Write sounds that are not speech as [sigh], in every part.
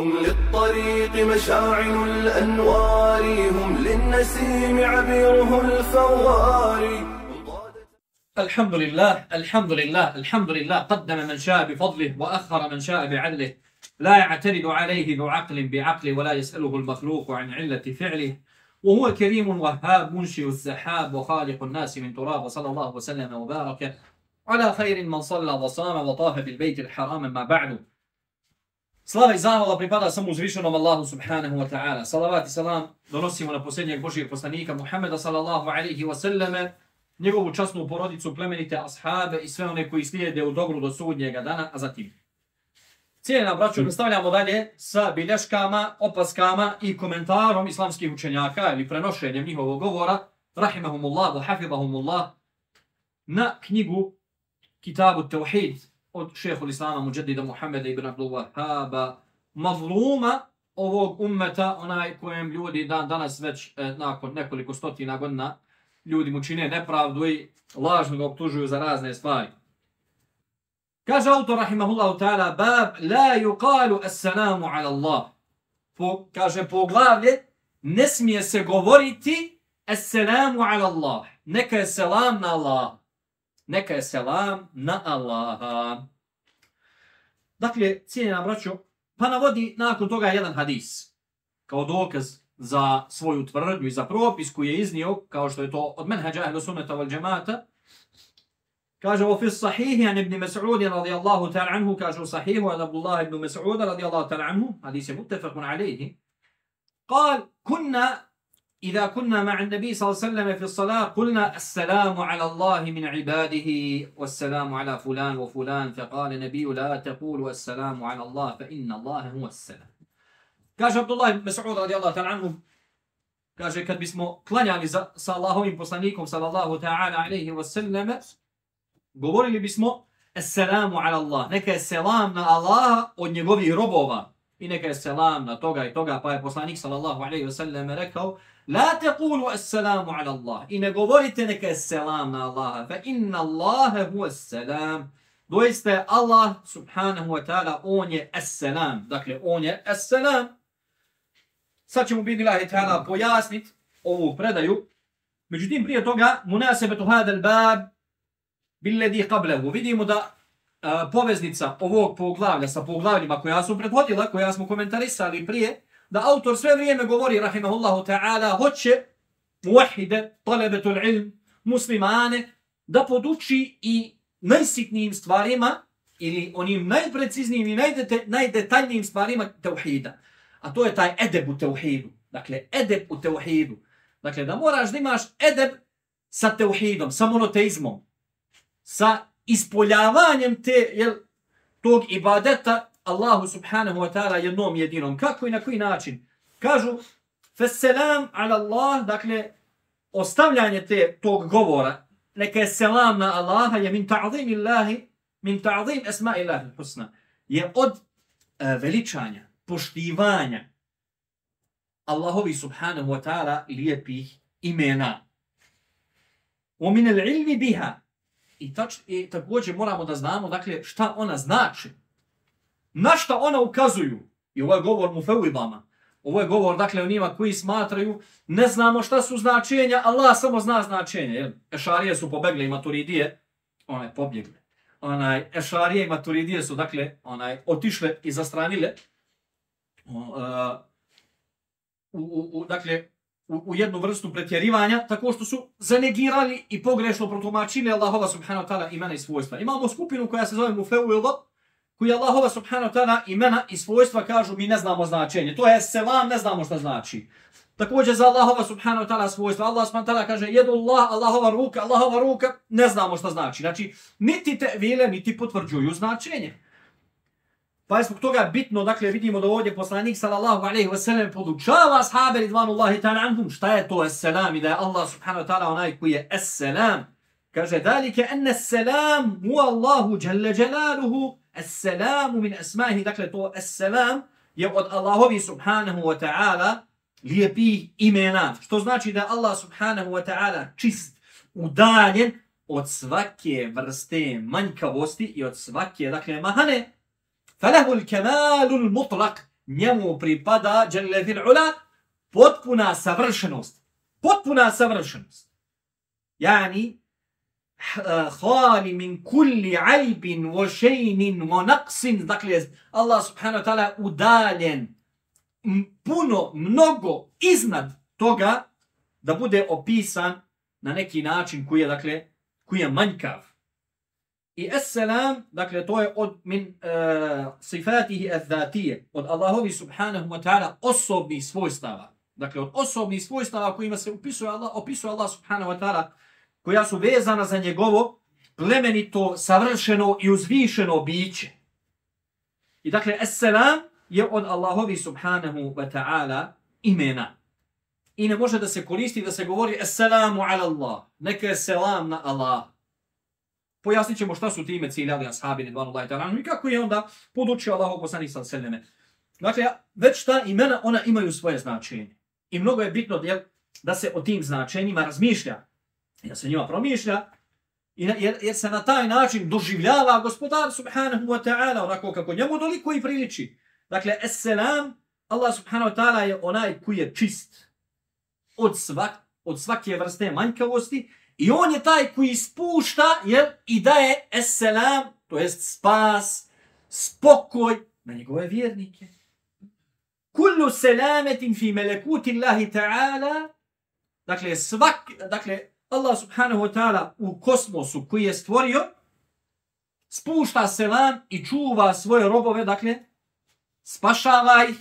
هم للطريق مشاعل الأنوار هم للنسيم عبيره الفوار. الحمد لله الحمد لله الحمد لله قدم من شاء بفضله وأخر من شاء بعدله. لا يعترض عليه ذو عقل بعقله ولا يسأله المخلوق عن علة فعله. وهو كريم وهاب منشئ السحاب وخالق الناس من تراب صلى الله وسلم وبارك على خير من صلى وصام وطاف بالبيت الحرام ما بعد. Slava i zahvala pripada samo uzvišenom Allahu subhanahu wa ta'ala. Salavat i salam donosimo na posljednjeg Božijeg poslanika Muhammeda sallallahu alaihi wa sallame, njegovu časnu porodicu, plemenite ashabe i sve one koji slijede u dobru do sudnjega dana, a zatim. Cijena braću, nastavljamo dalje sa bilješkama, opaskama i komentarom islamskih učenjaka ili prenošenjem njihovog govora, rahimahumullah wa hafidahumullah, na knjigu Kitabu Tauhid od šehu Islama Mujaddida Muhammeda ibn Abdul Wahhaba, mazluma ovog ummeta, onaj kojem ljudi dan danas već e, nakon nekoliko stotina godina ljudi mu čine nepravdu i lažno ga optužuju za razne stvari. Kaže autor rahimahullahu ta'ala bab la yuqalu assalamu ala Allah. Po, kaže poglavlje ne smije se govoriti assalamu ala Allah. Neka je selam na Allah. Neka je selam na Allaha. Dakle, cijenjena braćo, pa navodi nakon toga jedan hadis kao dokaz za svoju tvrdnju i za propis koji je iznio, kao što je to od menheđa ehlu sunnata wal džemata, Kaže u fis sahihi an ibn Mas'ud radijallahu ta'ala anhu kaže u sahihu an Abdullah ibn Mas'ud radijallahu ta'ala anhu hadis je muttafaqun alayhi قال كنا إذا كنا مع النبي صلى الله عليه وسلم في الصلاة قلنا السلام على الله من عباده والسلام على فلان وفلان فقال النبي لا تقول السلام على الله فإن الله هو السلام. كاش عبد الله بن مسعود رضي الله تعالى عنه كاش كد بسمو كلاني علي صلى الله عليه صلى الله تعالى عليه وسلم قبولي بسمو السلام على الله نك السلام على الله ونجوبي ربوبا I neka je selam na toga i toga. Pa je poslanik sallallahu alaihi wa sallam rekao La tequlu assalamu ala Allah. I ne govorite neka je selam na Allaha. Fa inna Allahe huwa selam. Doista je Allah subhanahu wa ta'ala on je assalam. Dakle, on je assalam. Sad ćemo bi bilahi ta'ala pojasnit ovu predaju. Međutim, prije toga, munasebetu hadal bab billedi qablahu. Vidimo da poveznica ovog poglavlja sa poglavljima koja su prethodila, koja smo komentarisali prije, da autor sve vrijeme govori, rahimahullahu ta'ala, hoće muahide, talebetul ilm, muslimane, da poduči i najsitnijim stvarima ili onim najpreciznijim i najdete, najdetaljnijim stvarima teuhida. A to je taj edeb u teuhidu. Dakle, edeb u teuhidu. Dakle, da moraš da imaš edeb sa teuhidom, sa monoteizmom sa ispoljavanjem te jel, tog ibadeta Allahu subhanahu wa ta'ala jednom jedinom. Kako i na koji način? Kažu, feselam ala Allah, dakle, ostavljanje te, tog govora, neka je selam na Allaha, je min ta'zim illahi, min ta'zim esma illahi husna, je od uh, veličanja, poštivanja Allahovi subhanahu wa ta'ala lijepih imena. Min il-ilmi biha, I, tač, I također moramo da znamo dakle, šta ona znači. Na šta ona ukazuju. I ovo je govor mu feuidama. Ovo je govor dakle, o njima koji smatraju ne znamo šta su značenja, Allah samo zna značenje. Jel? Ešarije su pobegle i maturidije. One pobjegle. Onaj, ešarije i maturidije su dakle, onaj, otišle i zastranile. Uh, u, u, u, dakle, u, u jednu vrstu pretjerivanja, tako što su zanegirali i pogrešno protumačili Allahova subhanahu wa ta'ala imena i svojstva. Imamo skupinu koja se zove Mufeuildo, koji Allahova subhanahu wa ta'ala imena i svojstva kažu mi ne znamo značenje. To je selam, ne znamo šta znači. Također za Allahova subhanahu wa ta'ala svojstva. Allah subhanahu wa ta'ala kaže jedu Allah, Allahova ruka, Allahova ruka, ne znamo šta znači. Znači, niti te vile, niti potvrđuju značenje. Pa je zbog toga bitno, dakle, vidimo da ovdje poslanik sallallahu alaihi wasallam podučava ashabe ridvanullahi ta'ala anhum šta je to es-selam i da je Allah subhanahu wa ta'ala onaj koji je es-selam. Kaže, dalike enne es-selam mu Allahu jalla jalaluhu es-selamu min esmahi. Dakle, to es-selam je od Allahovi subhanahu wa ta'ala lijepih imena. Što znači da Allah subhanahu wa ta'ala čist, udaljen od svake vrste manjkavosti i od svake, dakle, mahane, فَلَهُ الْكَمَالُ الْمُطْلَقُ Njemu pripada, جَلَّذِ ula Potpuna savršenost. Potpuna savršenost. Yani eh, khali min kulli aibin wa عَيْبٍ wa naqsin. Dakle, Allah subhanahu wa ta'ala udaljen puno, mnogo iznad toga da bude opisan na neki način koji je, dakle, koji je manjkav i es-selam dakle to je od min uh, sifatihi az-zatije od Allahovi subhanahu wa ta'ala osobnih svojstava dakle od osobnih svojstava kojima se opisuje Allah opisuje Allah subhanahu wa ta'ala koja su vezana za njegovo plemenito, savršeno i uzvišeno biće. I dakle, es-selam je od Allahovi subhanahu wa ta'ala imena. I ne može da se koristi da se govori es-selamu ala Allah. Neka je selam na Allah. Pojasnit ćemo šta su time ciljali ashabi nidvanu Allah ta'ala. I kako je onda podučio Allahu poslanik sa seleme. Dakle, već ta imena, ona imaju svoje značenje. I mnogo je bitno da se o tim značenjima razmišlja da se njima promišlja, jer, jer se na taj način doživljava gospodar subhanahu wa ta'ala onako kako njemu doliko i priliči. Dakle, eselam, Allah subhanahu wa ta'ala je onaj koji je čist od, svak, od svake vrste manjkavosti i on je taj koji spušta jel, i daje es-selam, to jest spas, spokoj na njegove vjernike. Kullu selametin fi melekuti Allahi ta'ala, dakle, svak, dakle, Allah subhanahu wa ta'ala u kosmosu koji je stvorio, spušta selam i čuva svoje robove, dakle, spašava ih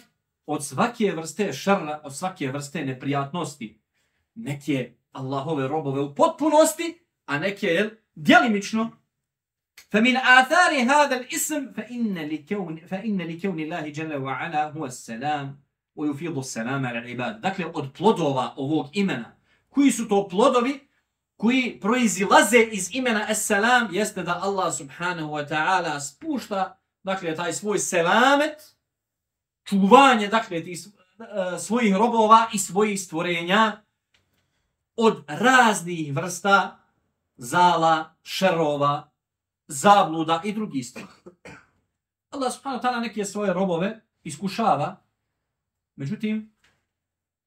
od svake vrste šarra, od svake vrste neprijatnosti. Neke Allahove robove u potpunosti, a neke je djelimično. فمن آثار هذا الاسم فإن لكون فإن لكون الله جل وعلا هو السلام ويفيض السلام على العباد. Dakle, od plodova ovog imena, koji su to plodovi, koji proizilaze iz imena As-Salam jeste da Allah subhanahu wa ta'ala spušta dakle, taj svoj selamet, čuvanje dakle, tih uh, svojih robova i svojih stvorenja od raznih vrsta zala, šerova, zabluda i drugih stvari. Allah subhanahu ta'ala neke svoje robove iskušava, međutim,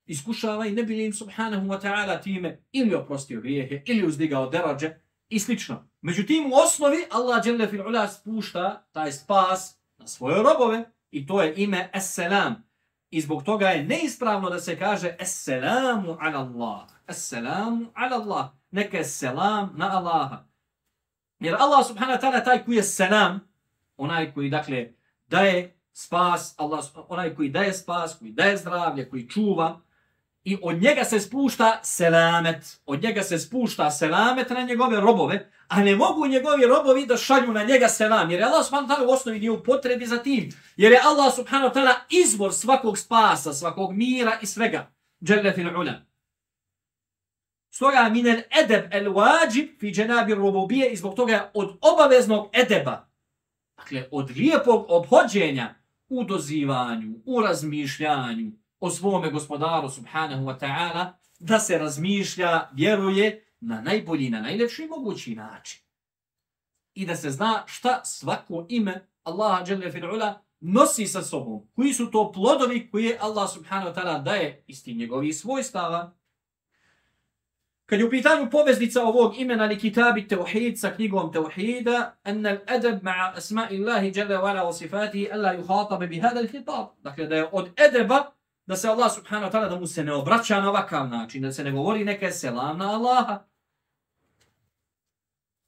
iskušava i ne bi im subhanahu wa ta'ala time ili oprostio grijehe, ili uzdigao derađe i slično. Međutim, u osnovi Allah dželle fil ula spušta taj spas na svoje robove i to je ime Es-Selam. I zbog toga je neispravno da se kaže Es-Selamu ala Allah. Es-Selamu ala Allah. Neka je selam na Allaha. Jer Allah subhanahu wa ta'ala taj koji je selam, onaj koji dakle daje spas, Allah, onaj koji daje spas, koji daje zdravlje, koji čuva, i od njega se spušta selamet. Od njega se spušta selamet na njegove robove, a ne mogu njegovi robovi da šalju na njega selam. Jer je Allah subhanahu ta'ala u osnovi nije u potrebi za tim. Jer je Allah subhanahu ta'ala izvor svakog spasa, svakog mira i svega. Jalla fil ula. Stoga minel edeb el wajib fi dženabi rububije i zbog toga od obaveznog edeba, dakle od lijepog obhođenja u dozivanju, u razmišljanju, o svome gospodaru subhanahu wa ta'ala da se razmišlja, vjeruje na najbolji, na najljepši mogući način. I da se zna šta svako ime Allaha jalla fi'ula nosi sa sobom. Koji su to plodovi koje Allah subhanahu wa ta'ala daje iz tih njegovih svojstava. Kad je u pitanju poveznica ovog imena li kitabi teuhid sa knjigom teuhida, enna l'edeb ma'a asma illahi jalla wa ala sifatihi alla yuhatabe bi hada l-hitab. Dakle, da je od edeba da se Allah subhanahu wa ta'ala da mu se ne obraća na ovakav način, da se ne govori neka selam na Allaha.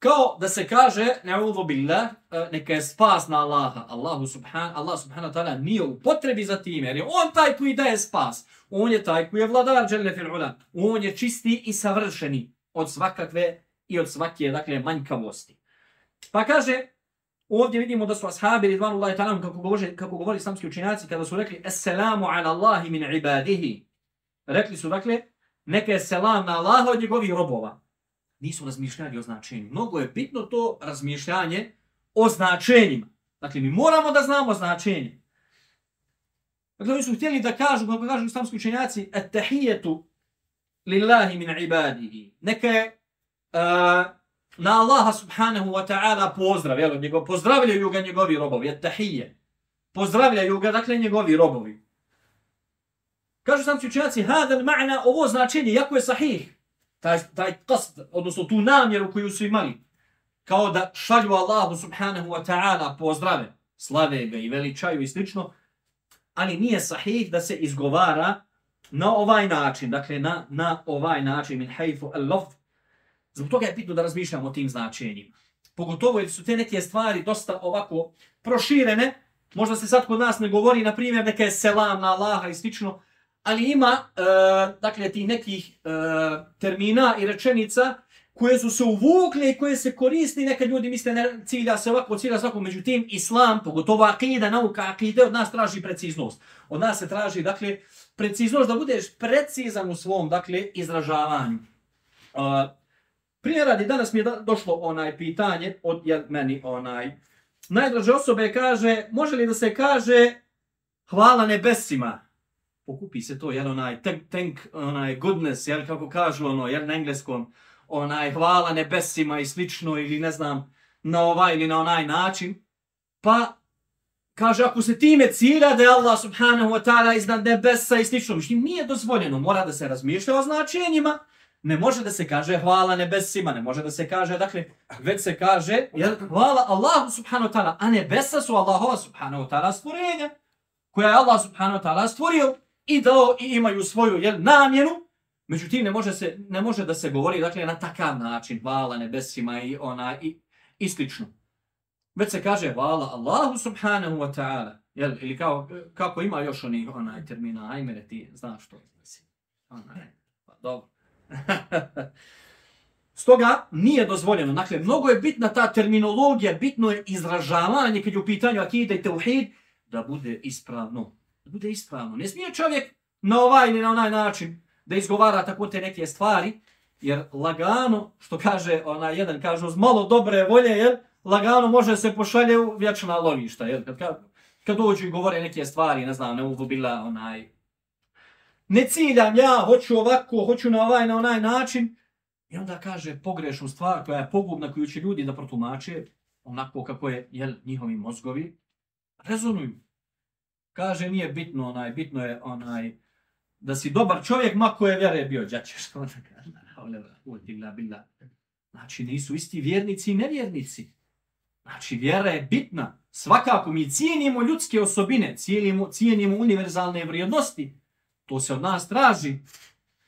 Kao da se kaže, ne'udhu billah, e, neka je spas na Allaha. Allahu subhan, Allah subhanahu wa ta'ala nije u potrebi za tim, jer je on taj koji daje spas. On je taj koji je vladar dželle fil ula. On je čisti i savršeni od svakakve i od svake, dakle, manjkavosti. Pa kaže, Ovdje vidimo da su ashabi ridvanullahi ta'ala kako govori kako govori islamski učinjaci, kada su rekli Esselamu ala Allahi min ibadihi. Rekli su dakle neka je selam na Allaha od njegovih robova. Nisu razmišljali o značenju. Mnogo je bitno to razmišljanje o značenjima. Dakle, mi moramo da znamo značenje. Dakle, oni su htjeli da kažu, kako kažu islamski učenjaci, at-tahijetu lillahi min ibadihi. Neka je uh, na Allaha subhanahu wa ta'ala pozdrav, jel, njegov, pozdravljaju ga njegovi robovi, tahije. pozdravljaju ga, dakle, njegovi robovi. Kažu sam učenjaci, hadan ma'na, ovo značenje, jako je sahih, taj, taj qasd, odnosno tu namjeru koju su imali, kao da šalju Allahu subhanahu wa ta'ala pozdrave, slave ga i veličaju i slično, ali nije sahih da se izgovara na ovaj način, dakle na, na ovaj način, min hajfu al-lafd. Zbog toga je bitno da razmišljamo o tim značenjima. Pogotovo jer su te neke stvari dosta ovako proširene, možda se sad kod nas ne govori, na primjer, neka je selam na Allaha i slično, ali ima, e, dakle, tih nekih e, termina i rečenica koje su se uvukle i koje se koristi, neka ljudi misle ne cilja se ovako, cilja svako, međutim, islam, pogotovo akida, nauka akide, od nas traži preciznost. Od nas se traži, dakle, preciznost da budeš precizan u svom, dakle, izražavanju. Uh, primjer radi, danas mi je došlo onaj pitanje od ja, meni, onaj, najdraže osobe kaže, može li da se kaže hvala nebesima? Pokupi se to, jel, onaj, thank, thank onaj, goodness, jel, kako kažu, ono, jel, na engleskom, onaj hvala nebesima i slično ili ne znam na ovaj ili na onaj način. Pa kaže ako se time cilja da je Allah subhanahu wa ta'ala iznad nebesa i slično, mislim nije dozvoljeno, mora da se razmišlja o značenjima. Ne može da se kaže hvala nebesima, ne može da se kaže, dakle, već se kaže, jel, hvala Allahu subhanahu wa ta'ala, a nebesa su Allahova subhanahu wa ta'ala stvorenja, koja je Allah subhanahu wa ta'ala stvorio i dao i imaju svoju jel, namjenu, Međutim, ne može, se, ne može da se govori dakle, na takav način, hvala nebesima i ona i, i slično. Već se kaže hvala Allahu subhanahu wa ta'ala. Jel, ili kao, kako ima još oni onaj termina, ajmere ti znaš što mislim. Onaj, pa dobro. [laughs] Stoga nije dozvoljeno. Dakle, mnogo je bitna ta terminologija, bitno je izražavanje kad je u pitanju akide i teuhid, da bude ispravno. Da bude ispravno. Ne smije čovjek na ovaj ili na onaj način da izgovara tako te neke stvari, jer lagano, što kaže ona jedan, kaže uz malo dobre volje, jer lagano može se pošalje u vječna lovišta, jer kad, kad, kad dođu i govore neke stvari, ne znam, ne uvobila onaj, ne ciljam ja, hoću ovako, hoću na ovaj, na onaj način, i onda kaže pogrešnu stvar koja je pogubna, koju će ljudi da protumače, onako kako je jel, njihovi mozgovi, rezonuju. Kaže, nije bitno, onaj, bitno je onaj, da si dobar čovjek, ma koje vjere bio džače, što [laughs] ona kaže, znači nisu isti vjernici i nevjernici. Znači vjera je bitna. Svakako mi cijenimo ljudske osobine, cijenimo, cijenimo univerzalne vrijednosti. To se od nas traži.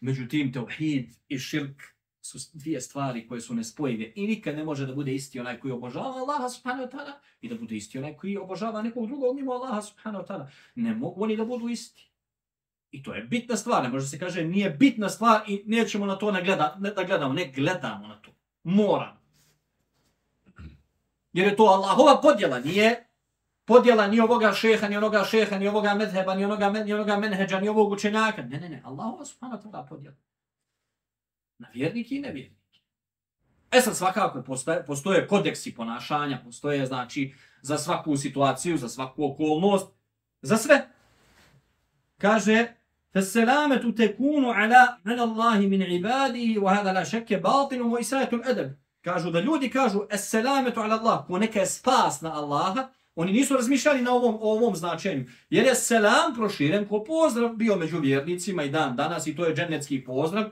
Međutim, teuhid i širk su dvije stvari koje su nespojive. I nikad ne može da bude isti onaj koji obožava Allaha subhanahu wa ta'ala i da bude isti onaj koji obožava nekog drugog mimo Allaha subhanahu wa ta'ala. Ne mogu oni da budu isti. I to je bitna stvar, ne može se kaže nije bitna stvar i nećemo na to nagleda, ne da gledamo, ne gledamo na to. Moram. Jer je to Allahova podjela, nije podjela ni ovoga šeha, ni onoga šeha, ni ovoga medheba, ni onoga, ni onoga menheđa, ni ovog učenjaka. Ne, ne, ne, Allahova subhanahu wa ta'ala podjela Na vjerniki i nevjerniki. E sad svakako postoje, postoje kodeksi ponašanja, postoje znači za svaku situaciju, za svaku okolnost, za sve. Kaže, فالسلامة تكون على من الله من عباده وهذا لا شك باطن وإساءة الأدب kažu da ljudi kažu es-selametu ala Allah, ko neka je spas na Allaha, oni nisu razmišljali na ovom, ovom značenju. Jer je selam proširen ko pozdrav bio među vjernicima i dan danas i to je dženecki pozdrav.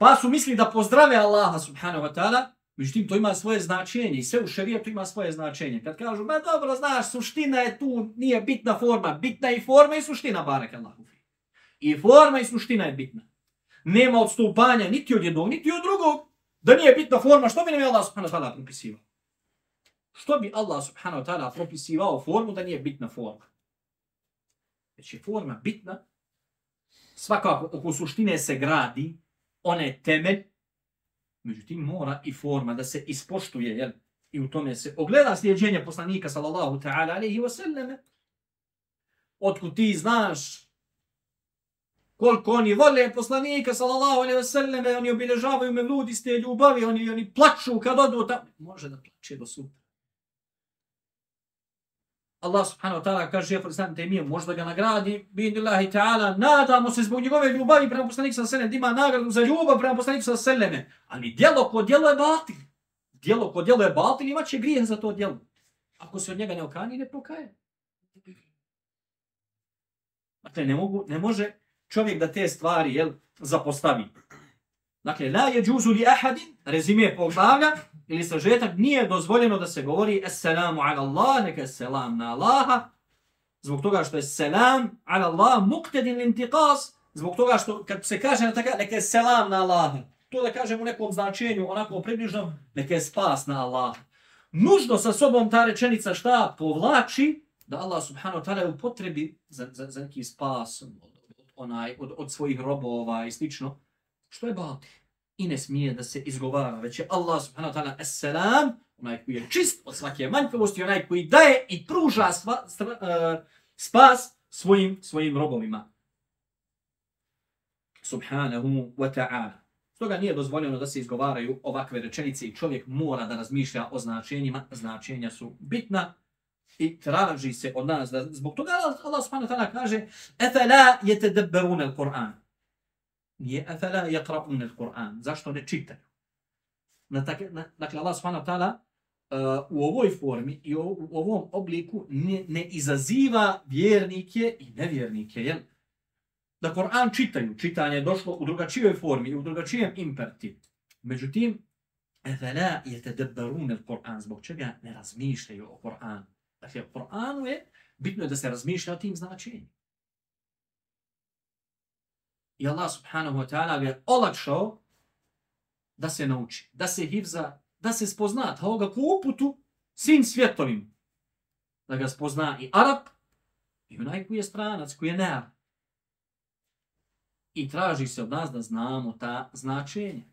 Pa su mislili da pozdrave Allaha subhanahu wa ta'ala, međutim to ima svoje značenje i sve u šerijetu ima svoje značenje. Kad kažu, ma dobro, znaš, suština je tu, nije bitna forma, bitna je i forma i suština, barak Allahu. I forma i suština je bitna. Nema odstupanja niti od jednog, niti od drugog. Da nije bitna forma, što bi nam je Allah subhanahu wa ta'ala propisivao? Što bi Allah subhanahu wa ta'ala propisivao formu da nije bitna forma? Već je forma bitna. Svakako, oko suštine se gradi, ona je temelj, međutim mora i forma da se ispoštuje, jel? I u tome se ogleda slijedženje poslanika sallallahu ta'ala alaihi wa sallam. Otkud ti znaš koliko oni vole poslanika sallallahu alejhi ve selleme oni obilježavaju me ljudi ste ljubavi oni oni plaču kad odu tamo može da plače do sutra Allah subhanahu wa ta'ala kaže šehr Islam te možda ga nagradi bi billahi ta'ala nadamo se zbog njegove ljubavi prema poslaniku sa alejhi ima nagradu za ljubav prema poslaniku sa seleme. ali djelo ko djelo je batil djelo ko djelo je batil ima će grijeh za to djelo ako se od njega ne okani ne pokaje Dakle, ne, mogu, ne može čovjek da te stvari jel, zapostavi. Dakle, la je džuzu li ahadin, rezime poglavlja, ili sažetak, nije dozvoljeno da se govori Esselamu ala Allah, neka selam na Allaha, zbog toga što je selam ala Allah muktedin intiqas, zbog toga što kad se kaže na takav, neka je selam na Allaha, to da kažem u nekom značenju, onako približno, neka je spas na Allaha. Nužno sa sobom ta rečenica šta povlači, da Allah subhanahu wa ta'ala u potrebi za, za, za neki spas od, onaj, od, od svojih robova i slično, što je batil. I ne smije da se izgovara, već je Allah subhanahu wa ta'ala es-salam, onaj koji je čist od svake manjkavosti, onaj koji daje i pruža sva, stra, uh, e, spas svojim, svojim robovima. Subhanahu wa ta'ala. Stoga nije dozvoljeno da se izgovaraju ovakve rečenice i čovjek mora da razmišlja o značenjima. Značenja su bitna i traži se od nas da zbog toga Allah subhanahu wa ta'ala kaže efela yetadabbarun al-Qur'an. Nije efela yaqra'un al-Qur'an. Zašto ne čitaju? Na tak, na, dakle, Allah subhanahu ta'ala uh, u ovoj formi i u, u ovom obliku ne, ne izaziva vjernike i nevjernike. Jel? Da Kur'an čitaju. Čitanje je došlo u drugačijoj formi i u drugačijem imperativu. Međutim, efela yetadabbarun al-Qur'an. Zbog čega ne razmišljaju o Kur'anu? Dakle, Kur'anu je bitno je da se razmišlja o tim značenjima. I Allah subhanahu wa ta'ala je olakšao da se nauči, da se hivza, da se spozna, da ga ko uputu svim svjetovim. Da ga spozna i Arab, i onaj koji je stranac, koji je near. I traži se od nas da znamo ta značenja.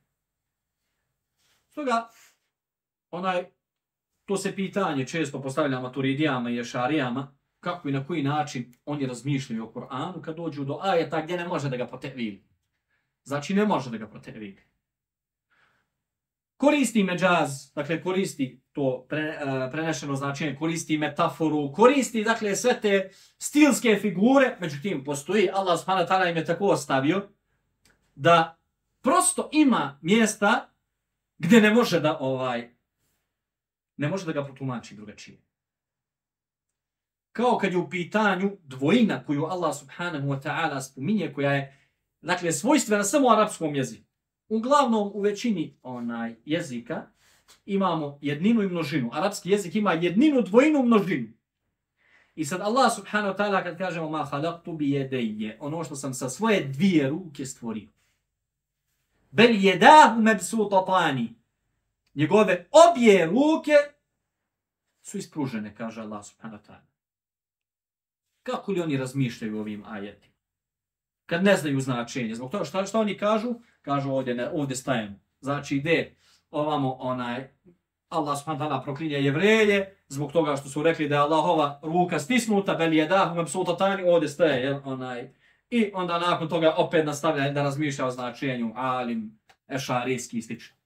Stoga, onaj to se pitanje često postavlja maturidijama i ješarijama, kako i na koji način oni razmišljaju o Koranu kad dođu do ajeta gdje ne može da ga protevili. Znači ne može da ga protevili. Koristi međaz, dakle koristi to pre, uh, prenešeno značenje, koristi metaforu, koristi dakle sve te stilske figure, međutim postoji, Allah subhanahu ta'ala im je tako ostavio, da prosto ima mjesta gdje ne može da ovaj ne može da ga protumači drugačije. Kao kad je u pitanju dvojina koju Allah subhanahu wa ta'ala spominje, koja je dakle, svojstvena samo u arapskom jeziku. Uglavnom, u većini onaj jezika imamo jedninu i množinu. Arapski jezik ima jedninu, dvojinu, množinu. I sad Allah subhanahu wa ta'ala kad kažemo ma halaktu bi jedeje, ono što sam sa svoje dvije ruke stvorio. Bel jedahu mebsu tatani, njegove obje ruke su ispružene, kaže Allah subhanahu wa ta'ala. Kako li oni razmišljaju ovim ajetima? Kad ne znaju značenje. Zbog toga šta, šta oni kažu? Kažu ovdje, ne, ovdje stajemo. Znači ide ovamo onaj, Allah subhanahu ta'ala proklinje jevreje, zbog toga što su rekli da je Allahova ruka stisnuta, bel je da, umem sultatani, ovdje staje, jel, onaj. I onda nakon toga opet nastavlja da razmišlja o značenju, alim, ešarijski i slično.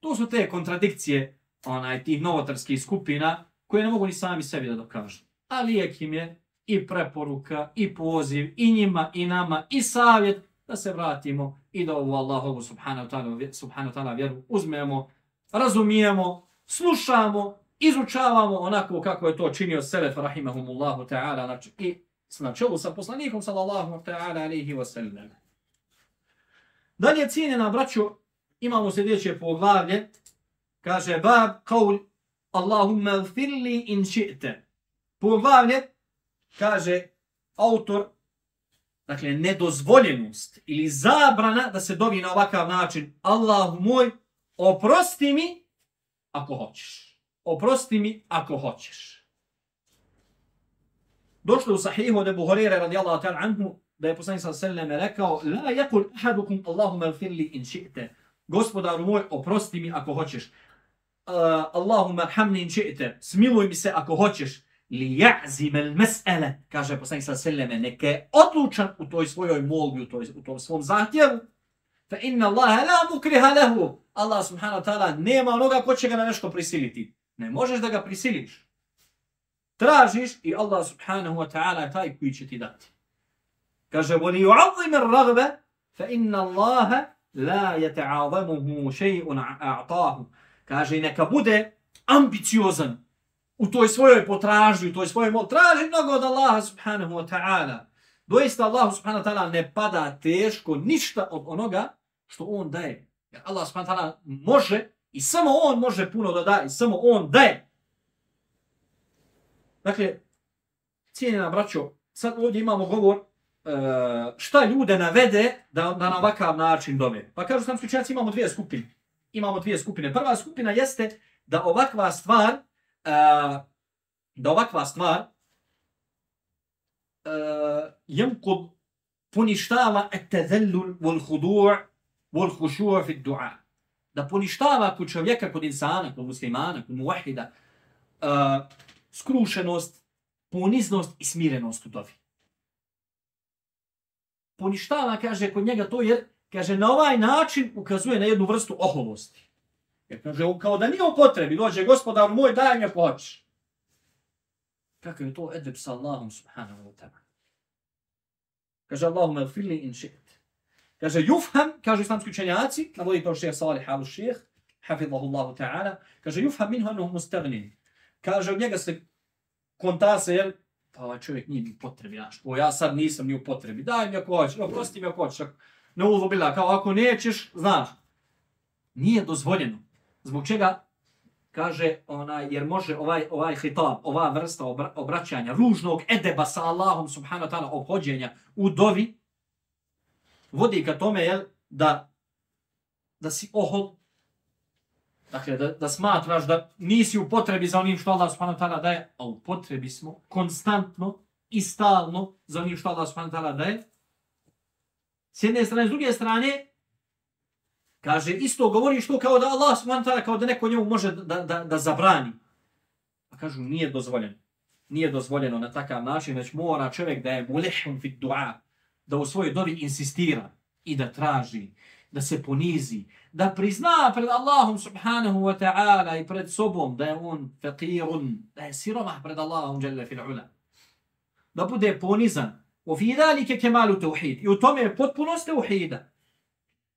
To su te kontradikcije onaj tih novotarskih skupina koje ne mogu ni sami sebi da dokažu. A lijek im je i preporuka, i poziv, i njima, i nama, i savjet da se vratimo i da ovu Allahovu subhanahu ta'ala subhanahu ta'ala vjeru uzmemo, razumijemo, slušamo, izučavamo onako kako je to činio Selef rahimahumullahu ta'ala znači, i na čelu sa poslanikom sallallahu ta'ala alihi wa sallam. Dalje cijenjena braću, imamo sljedeće poglavlje, kaže bab kaul Allahumma gfirli in ši'te. Poglavlje, kaže autor, dakle, nedozvoljenost ili zabrana da se dovi na ovakav način. Allah moj, oprosti mi ako hoćeš. Oprosti mi ako hoćeš. Došlo u sahihu od Ebu Horeire radijallahu ta'ala anhu da je poslanik sallallahu alejhi ve sellem rekao la yaqul ahadukum Allahumma ighfirli in shi'ta gospodaru moj, oprosti mi ako hoćeš. Uh, Allahumma arhamni in ši'te, smiluj mi se ako hoćeš. Al mas'ala, kaže poslanik sa selleme, neka je odlučan u toj svojoj molbi, u, toj, u tom svom zahtjevu. Fa inna Allaha la mukriha lahu. Allah subhanahu wa ta'ala nema onoga ko će ga na nešto prisiliti. Ne možeš da ga prisiliš. Tražiš i Allah subhanahu wa ta'ala je taj koji će ti dati. Kaže, voli u'azim ar-ragbe, fa inna Allaha la yata'azamuhu shay'un a'tahu kaže neka bude ambiciozan u toj svojoj potražnji u toj svojoj mol traži mnogo od Allaha subhanahu wa ta'ala Doista Allahu subhanahu wa ta'ala ne pada teško ništa od onoga što on daje. Jer Allah subhanahu wa ta'ala može i samo on može puno da daje i samo on daje. Dakle, cijenjena braćo, sad ovdje imamo govor e, šta ljude navede da, da na ovakav način dove. Pa kažu sam slučajci imamo dvije skupine. Imamo dvije skupine. Prva skupina jeste da ovakva stvar jemkud poništava etedellul vol hudu' vol hušu' fi du'a. Da poništava kod čovjeka, kod insana, kod muslimana, kod muahida, uh, skrušenost, poniznost i smirenost u dovi. Poništava, kaže, kod njega to jer, kaže, na ovaj način ukazuje na jednu vrstu oholosti. Jer kaže, kao da nije u potrebi, dođe gospodar moj, daj mi ako hoćeš. Kakav je to edeb sa Allahom subhanahu wa ta'ala. Kaže, Allahum elfirli in šit. Kaže, jufham, kažu islamski učenjaci, navodi to šehr Salih al šehr, hafidhahu Allahu ta'ala, kaže, jufham minhu anuhu mustagnin. Kaže, od njega se konta se, jel, pa ovaj čovjek nije mi potrebi, znaš, o, ja sad nisam ni u potrebi, daj mi ako hoćeš, oprosti mi ako hoćeš, ne uvobila, kao ako nećeš, znaš, nije dozvoljeno. Zbog čega? Kaže, onaj, jer može ovaj, ovaj hitab, ova vrsta obra, obraćanja, ružnog edeba sa Allahom, subhanahu ta'ala, obhođenja u dovi, vodi ka tome, jel, da, da si ohol, Dakle, da, da smatraš da nisi u potrebi za onim što Allah subhanahu wa ta'ala daje, a u potrebi smo konstantno i stalno za onim što Allah subhanahu wa ta'ala daje. S jedne strane, s druge strane, kaže, isto govori što kao da Allah subhanahu kao da neko njemu može da, da, da zabrani. A kažu, nije dozvoljeno. Nije dozvoljeno na takav način, već mora čovjek da je mulehun fit du'a, da u svojoj dobi insistira i da traži, da se ponizi, da prizna pred Allahom subhanahu wa ta'ala i pred sobom da je on faqirun, da je siromah pred Allahom jalla fil ula. Da bude ponizan. U fi dalike kemalu tauhid. I u tome je potpunost tauhida.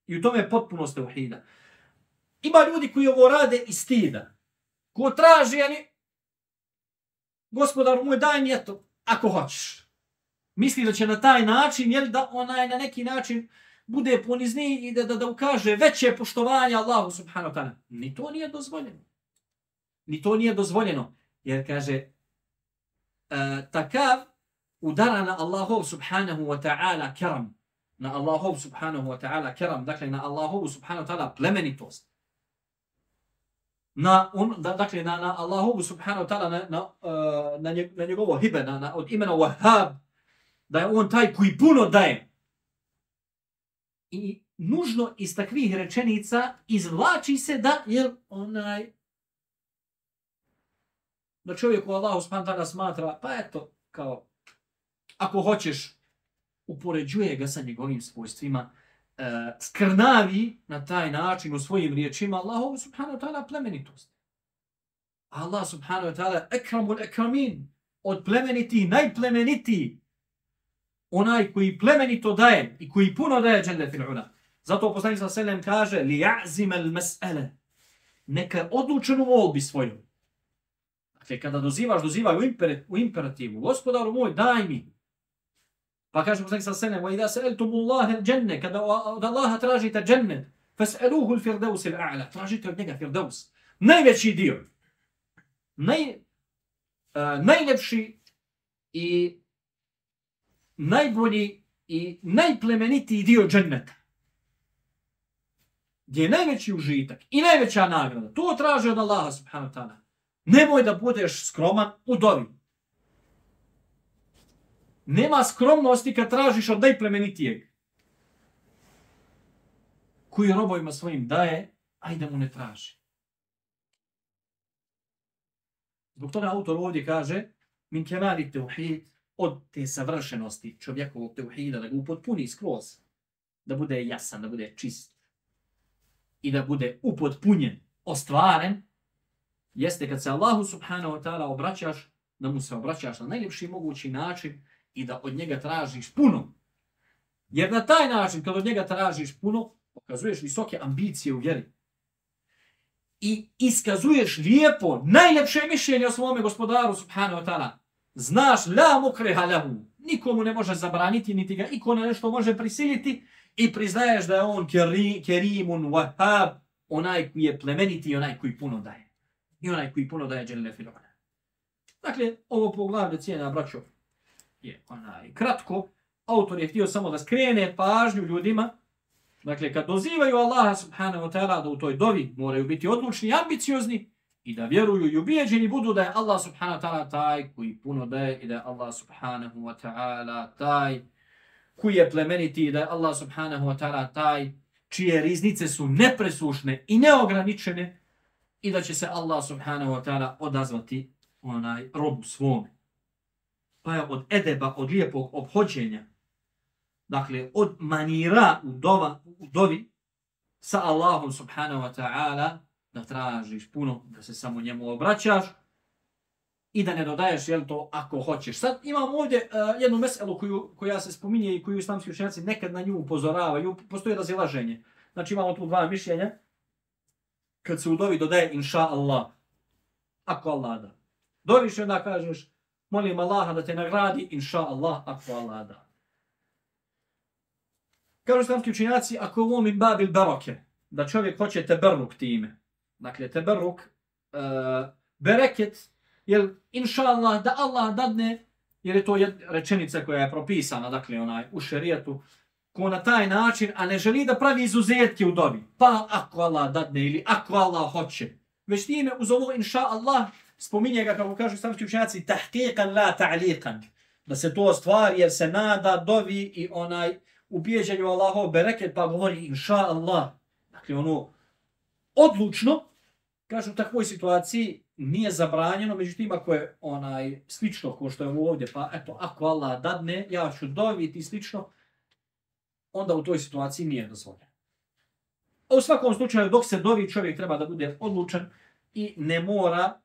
I u tome je potpunost tauhida. Ima ljudi koji ovo rade iz stida. Ko traži, ani, gospodar moj, daj mi eto, ako hoćeš. Misli da će na taj način, jer da onaj na neki način bude ponizniji i da, da, da ukaže veće poštovanje Allahu subhanahu ta'ala. Ni to nije dozvoljeno. Ni to nije dozvoljeno. Jer kaže, uh, takav udara na Allahov subhanahu wa ta'ala keram. Na Allahov subhanahu wa ta'ala keram. Dakle, na Allahov subhanahu wa ta'ala plemenitost. Na, on, da, dakle, na, na Allahov subhanahu wa ta'ala na, na, uh, na, njeg, na njegovo hibe, na, na, od imena Wahhab, da je on taj koji puno daje. I nužno iz takvih rečenica izvlači se da jer onaj da čovjek u Allahu spantana smatra, pa eto, kao, ako hoćeš, upoređuje ga sa njegovim svojstvima, e, skrnavi na taj način u svojim riječima Allahu subhanahu wa ta'ala plemenitost. Allah subhanahu wa ta'ala ekramul ekramin, od plemeniti, najplemeniti, onaj koji plemenito daje i koji puno daje džende fil ula. Zato poslanik sa selem kaže li ja'zim al mas'ala. Neka odlučenu molbi svoju. Dakle, kada dozivaš, dozivaj u, imper, u imperativu. Gospodaru moj, daj mi. Pa kaže poslanik sa selem, wa idha sa'altum Allah al-janna, kada od Allaha tražite džennet, fas'aluhu al-firdaus al-a'la. Tražite od njega firdaus. Najveći dio. Naj, uh, najlepši i najbolji i najplemenitiji dio dženneta. Gdje je najveći užitak i najveća nagrada. To traže od Allaha subhanahu ta'ala. Nemoj da budeš skroman u dovi. Nema skromnosti kad tražiš od najplemenitijeg. Koji robovima svojim daje, ajde mu ne traži. Zbog toga autor ovdje kaže min kemali teuhid od te savršenosti čovjekovog teuhida, da ga upotpuni skroz, da bude jasan, da bude čist i da bude upotpunjen, ostvaren, jeste kad se Allahu subhanahu wa ta'ala obraćaš, da mu se obraćaš na najljepši mogući način i da od njega tražiš puno. Jer na taj način, kad od njega tražiš puno, pokazuješ visoke ambicije u vjeri. I iskazuješ lijepo, najljepše mišljenje o svome gospodaru subhanahu wa ta'ala znaš la mukreha lehu. nikomu ne može zabraniti, niti ga iko na nešto može prisiliti i priznaješ da je on keri, kerimun wahab, onaj koji je plemeniti i onaj koji puno daje. I onaj koji puno daje dželle filona. Dakle, ovo poglavlje cijena braćo je onaj kratko. Autor je htio samo da skrene pažnju ljudima. Dakle, kad dozivaju Allaha subhanahu wa ta'ala da u toj dovi moraju biti odlučni i ambiciozni, i da vjeruju i ubijeđeni budu da je Allah subhanahu wa ta'ala taj koji puno daje i da je Allah subhanahu wa ta'ala taj koji je plemeniti i da je Allah subhanahu wa ta'ala taj čije riznice su nepresušne i neograničene i da će se Allah subhanahu wa ta'ala odazvati onaj robu svome. Pa je od edeba, od lijepog obhođenja, dakle od manira u, dova, u dovi sa Allahom subhanahu wa ta'ala da tražiš puno, da se samo njemu obraćaš i da ne dodaješ jel to ako hoćeš. Sad imamo ovdje uh, jednu meselu koju, koja se spominje i koju islamski učenjaci nekad na nju upozoravaju. Postoje razilaženje. Znači imamo tu dva mišljenja. Kad se u dovi dodaje inša Allah. Ako Allah da. Doviš i onda kažeš molim Allaha da te nagradi inša Allah ako Allah da. Kažu islamski učinjaci, ako ovo mi babil baroke da čovjek hoće teberluk time. Dakle, teberruk, uh, bereket, jer inša Allah, da Allah dadne, jer je to rečenica koja je propisana, dakle, onaj, u šerijetu, ko na taj način, a ne želi da pravi izuzetke u dobi, pa ako Allah dadne ili ako Allah hoće, već time uz ovo inša Allah, spominje ga, kako kažu islamski učenjaci, tahkikan la ta'likan, da se to stvari, jer se nada, dovi i onaj, ubijeđenju Allahov bereket, pa govori inša Allah, dakle, ono, odlučno, Kažu, u takvoj situaciji nije zabranjeno, međutim, ako je onaj slično ko što je ovdje, pa eto, ako Allah dadne, ja ću doviti slično, onda u toj situaciji nije dozvoljeno. U svakom slučaju, dok se dovi, čovjek treba da bude odlučan i ne mora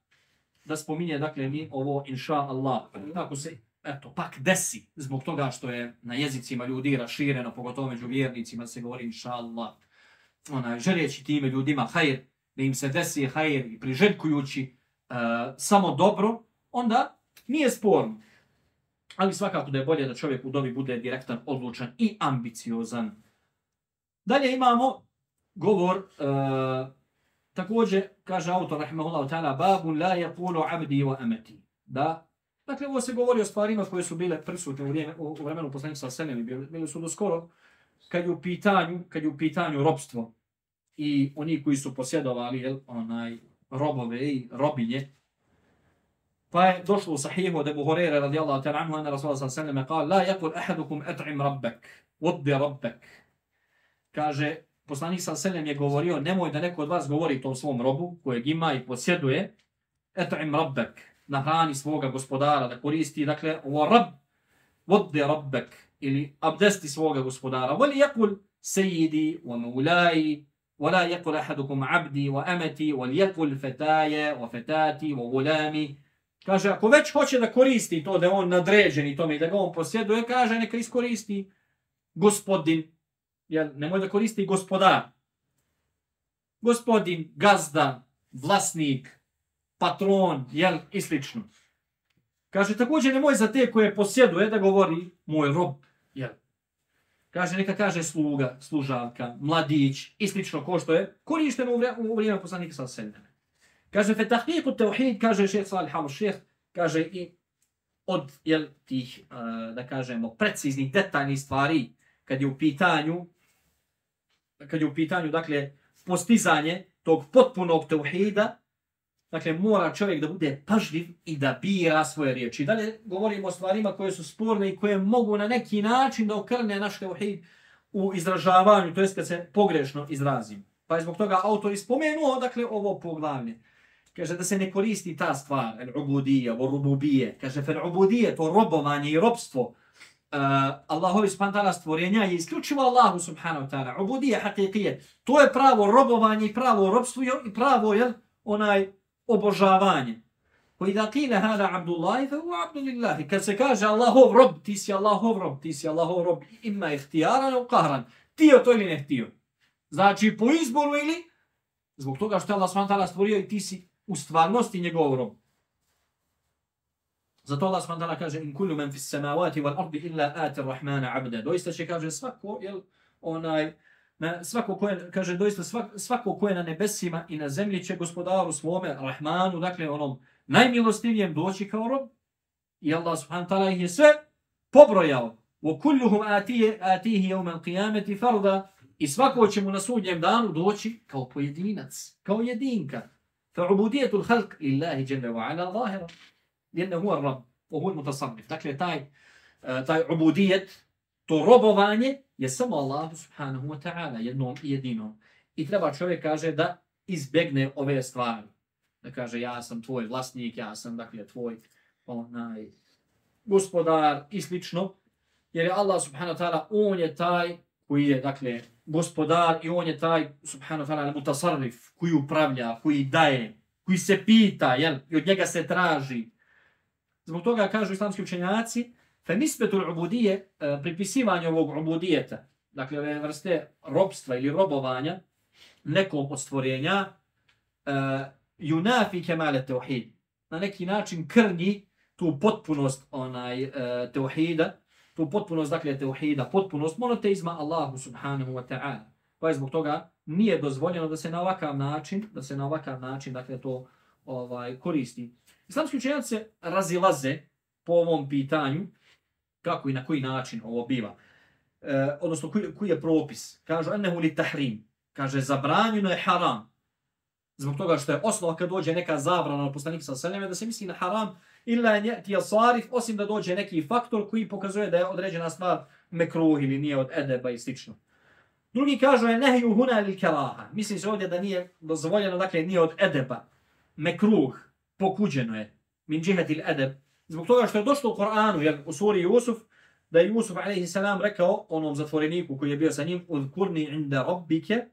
da spominje, dakle, mi ovo, inša Allah. Tako se, eto, pak desi, zbog toga što je na jezicima ljudi rašireno, pogotovo među vjernicima se govori inša Allah. Ona, željeći time ljudima, hajr, da im se desi hajr i priželjkujući uh, samo dobro, onda nije sporno. Ali svakako da je bolje da čovjek u dobi bude direktan, odlučan i ambiciozan. Dalje imamo govor, uh, također kaže autor, rahmehullahu ta'ala, babun la yakulu abdi wa amati. Da, dakle, ovo se govori o stvarima koje su bile prisutne u, vrijeme, u, u vremenu poslanika sa Senem, bili, bili su do skoro, kad je u pitanju, kad je u pitanju robstvo, i oni koji su posjedovali jel, onaj robove i robinje. Pa je došlo u sahihu od Ebu Horeira radijallahu ta'ala anhu, ana Rasulullah sallallahu alaihi ve sellem kal, la yakul ahadukum at'im rabbek, vodbi rabbek. Kaže, poslanik sallallahu alaihi je govorio, nemoj da neko od vas govori tom svom robu, kojeg ima i posjeduje, at'im rabbek, nahrani svoga gospodara, da koristi, dakle, ovo rab, vodbi rabbek, ili abdesti svoga gospodara. Voli yakul sejidi, wa maulai, ولا يقل أحدكم عبدي وأمتي وليقل فتايا وفتاتي وغلامي Kaže, ako već hoće da koristi to da je on nadređen i tome i da ga on posjeduje, kaže, neka iskoristi gospodin. Jel, nemoj da koristi gospodar. Gospodin, gazda, vlasnik, patron, jel, i slično. Kaže, također nemoj za te koje posjeduje da govori moj rob, jel, kaže, neka kaže sluga, služavka, mladić i slično ko što je korišteno u, vrijeme, u vrijeme poslanika sa sedmene. Kaže, fetahniku teuhid, kaže šeheh Salih al-Šeheh, kaže i od jel, tih, uh, da kažemo, preciznih, detaljnih stvari, kad je u pitanju, kad je u pitanju, dakle, postizanje tog potpunog teuhida, Dakle, mora čovjek da bude pažljiv i da bira svoje riječi. Dalje govorimo o stvarima koje su sporne i koje mogu na neki način da okrne naš teuhid u izražavanju, to jest kad se pogrešno izrazim. Pa je zbog toga autor ispomenuo, dakle, ovo poglavlje. Kaže da se ne koristi ta stvar, el ubudije, o rububije. Kaže, fel ubudije, to robovanje i robstvo, uh, Allahovi spantala stvorenja je isključivo Allahu subhanahu wa ta'ala. Ubudije, hakikije, to je pravo robovanje i pravo robstvo i pravo, je onaj, obožavanje. Koji da kile hada Abdullah, fe huwa Abdullah. Kad se kaže Allahov rob, ti si Allahov rob, ti si Allahov rob, ima ihtijaran ili qahran. Tio to ili ne htio. Znači po izboru ili zbog toga što je Allah ta'ala stvorio i ti si u stvarnosti njegov rob. Zato Allah subhanahu wa ta'ala kaže in kullu man fis samawati wal ardi illa ati rahmana abda. Doista će kaže svako jel onaj na svako ko je, kaže doista svak, svako ko je na nebesima i na zemlji će gospodaru svome Rahmanu, dakle onom najmilostivijem doći kao rob. I Allah subhanahu wa ta'ala ih je sve pobrojao. Wa kulluhum atihi atihi yawm al-qiyamati farda. I svako će mu na sudnjem danu doći kao pojedinac, kao jedinka. Fa ubudijetu l-halq lillahi jalla wa ala zahira. Jedne huar rab, ohul huwa mutasarrif. Dakle, taj, e, taj ubudijet, to robovanje, je samo Allah subhanahu wa ta'ala, jednom i jedinom. I treba čovjek kaže da izbegne ove stvari. Da kaže ja sam tvoj vlasnik, ja sam dakle tvoj onaj gospodar i slično. Jer je Allah subhanahu wa ta'ala, on je taj koji je dakle gospodar i on je taj subhanahu wa ta'ala mutasarrif, koji upravlja, koji daje, koji se pita, jel? i od njega se traži. Zbog toga kažu islamski učenjaci, fe nisbetul ubudije, e, pripisivanje ovog ubudijeta, dakle ove vrste robstva ili robovanja, nekom od stvorenja, e, uh, junafi kemale teuhid. Na neki način krnji tu potpunost onaj e, uh, teuhida, tu potpunost, dakle, teuhida, potpunost monoteizma Allahu subhanahu wa ta'ala. Pa je zbog toga nije dozvoljeno da se na ovakav način, da se na ovakav način, dakle, to ovaj koristi. Islamski učenjaci se razilaze po ovom pitanju, kako i na koji način ovo biva. E, odnosno, koji, koji je propis? Kažu, ennehu li tahrim. Kaže, zabranjeno je haram. Zbog toga što je osnova kad dođe neka zabrana na poslanika sa seleme, da se misli na haram, illa je ti sarif, osim da dođe neki faktor koji pokazuje da je određena stvar mekruh ili nije od edeba i slično. Drugi kažu je nehju huna ili keraha. Mislim se ovdje da nije dozvoljeno, dakle nije od edeba. Mekruh, pokuđeno je. Min džihetil edeb. Zbog toga što je došlo u Koranu, jer u suri Jusuf, da je Jusuf a.s. rekao onom zatvoreniku koji je bio sa njim, udkurni inda rabbike,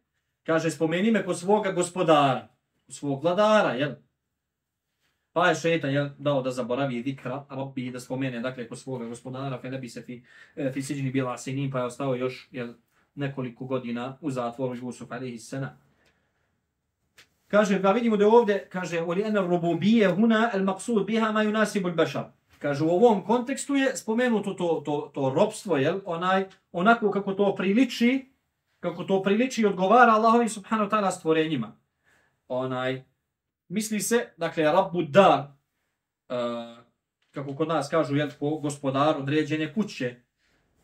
kaže, spomeni me kod svoga gospodara, svog vladara, jel? Pa je šetan jel, dao da zaboravi dikra rabbi da spomene, dakle, kod svoga gospodara, fe ne bi se fi, e, fi siđini bila sinim, pa je ostao još jel, nekoliko godina u zatvoru Jusuf a.s. Kaže, pa vidimo da ovdje, kaže, oli ena rububije huna el maksud biha ma yunasibu al bashar. Kaže, u ovom kontekstu je spomenuto to, to, to robstvo, jel? Onaj, onako kako to priliči, kako to priliči i odgovara Allahovi subhanahu ta'ala stvorenjima. Onaj, misli se, dakle, rabbu da, uh, e, kako kod nas kažu, jel, po gospodar određene kuće.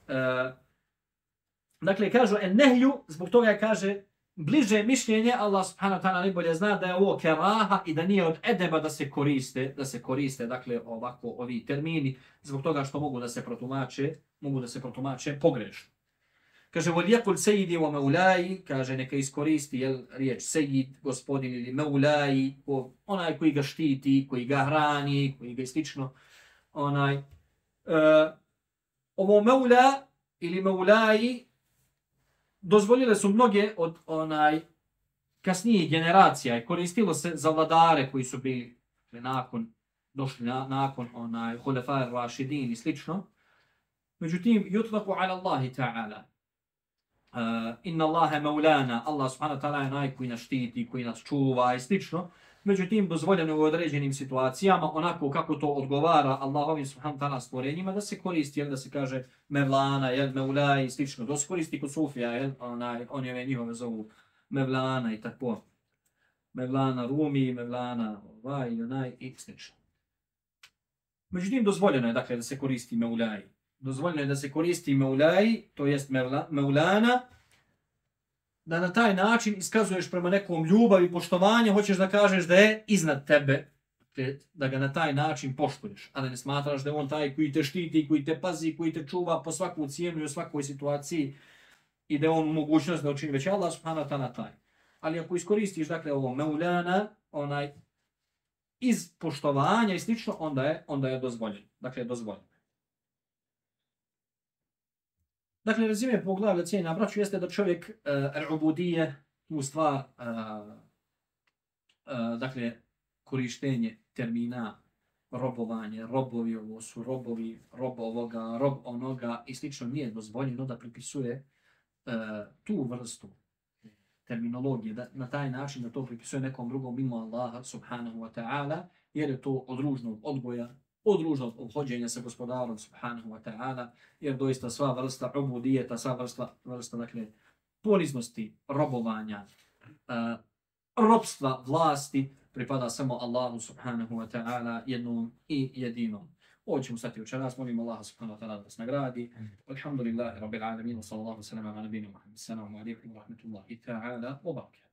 Uh, dakle, kažu, en nehju, zbog toga je kaže, bliže mišljenje, Allah subhanahu ta'ala najbolje zna da je ovo keraha i da nije od edeba da se koriste, da se koriste, dakle, ovako, ovi termini, zbog toga što mogu da se protumače, mogu da se protumače pogrešno. Kaže, voljekul sejidi wa meulaji, kaže, neka iskoristi jel, riječ sejid, gospodin ili meulaji, onaj koji ga štiti, koji ga hrani, koji ga istično, onaj. E, ovo meula ili meulaji dozvoljile su mnoge od onaj kasnijih generacija i koristilo se za vladare koji su bili dakle, nakon došli na, nakon onaj Hulefar Rashidin i slično. Međutim, yutlaku ala Allahi ta'ala. Uh, inna Allahe maulana, Allah subhanahu wa ta'ala je naj koji nas štiti, koji nas čuva i slično. Međutim, dozvoljeno u određenim situacijama, onako kako to odgovara Allahovim subhanahu ta'ala stvorenjima, da se koristi, jel, da se kaže Mevlana, jel, Mevlaj i slično. Da se koristi kod Sufija, jel, onaj, oni je njihove zovu Mevlana i tako. Mevlana Rumi, Mevlana ovaj, onaj i slično. Međutim, dozvoljeno je dakle, da se koristi Mevlaj. Dozvoljeno je da se koristi Mevlaj, to jest Mevlana, da na taj način iskazuješ prema nekom ljubav i poštovanje, hoćeš da kažeš da je iznad tebe, da ga na taj način poštuješ, a da ne smatraš da je on taj koji te štiti, koji te pazi, koji te čuva po svaku cijenu i u svakoj situaciji i da je on mogućnost da učini već Allah subhanahu wa ta'ala taj. Ali ako iskoristiš dakle ovo meuljana, onaj iz poštovanja i slično, onda je, onda je dozvoljeno. Dakle, dozvoljeno. Dakle, rezime poglavlja cijena braću jeste da čovjek e, uh, ubudije u stvar, uh, uh, dakle, korištenje termina robovanje, robovi ovo su robovi, rob ovoga, rob onoga i slično nije dozvoljeno da pripisuje uh, tu vrstu terminologije, da, na taj način da to pripisuje nekom drugom mimo Allaha subhanahu wa ta'ala, jer je to od ružnog od ružnog obhođenja sa gospodarom subhanahu wa ta'ala, jer doista sva vrsta obudijeta, sva vrsta, vrsta dakle, poniznosti, robovanja, uh, robstva vlasti, pripada samo Allahu subhanahu wa ta'ala jednom i jedinom. Ovo ćemo stati učeras, molim Allaha subhanahu wa ta'ala da nas nagradi. Alhamdulillahi rabbil alamin, wa sallallahu sallam ala nabinu Muhammad, salamu alaikum wa rahmatullahi ta'ala wa barakatuh.